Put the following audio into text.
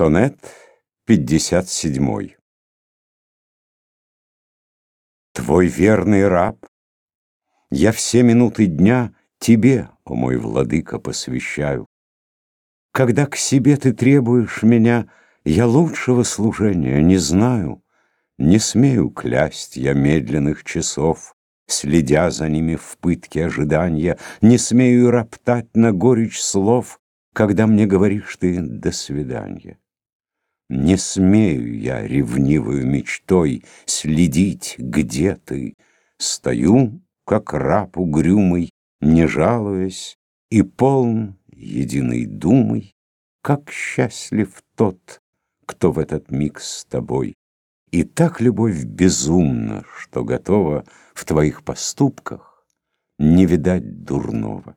Сонет 57 Твой верный раб, я все минуты дня Тебе, о мой владыка, посвящаю. Когда к себе ты требуешь меня, Я лучшего служения не знаю. Не смею клясть я медленных часов, Следя за ними в пытке ожидания, Не смею роптать на горечь слов, Когда мне говоришь ты «до свидания». Не смею я ревнивую мечтой Следить, где ты. Стою, как раб угрюмый, Не жалуясь, и полн единой думой, Как счастлив тот, кто в этот миг с тобой. И так любовь безумна, что готова В твоих поступках не видать дурного.